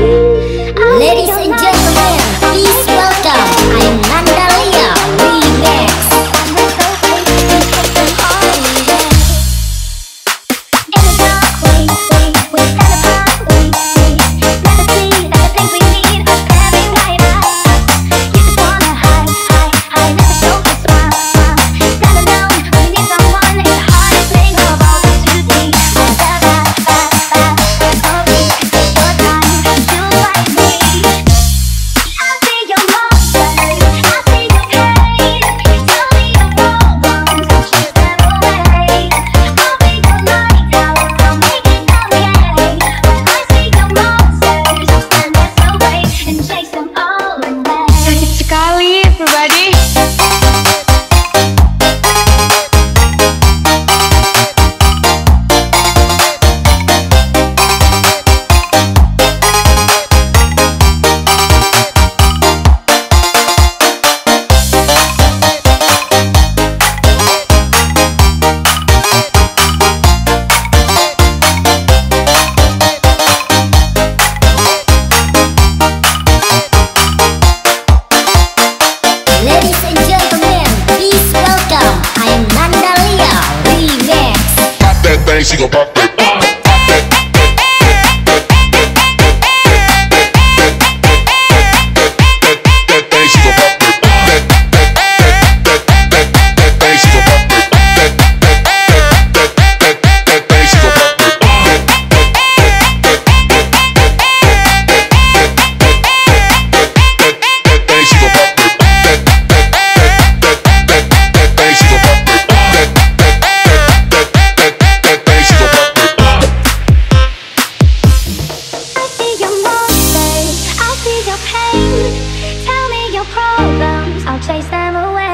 you. that thing, she gon' pop that.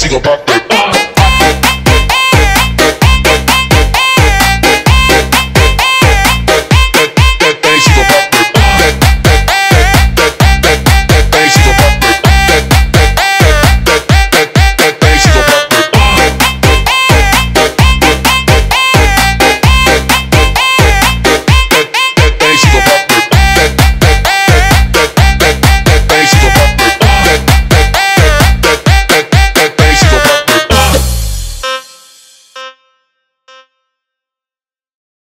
she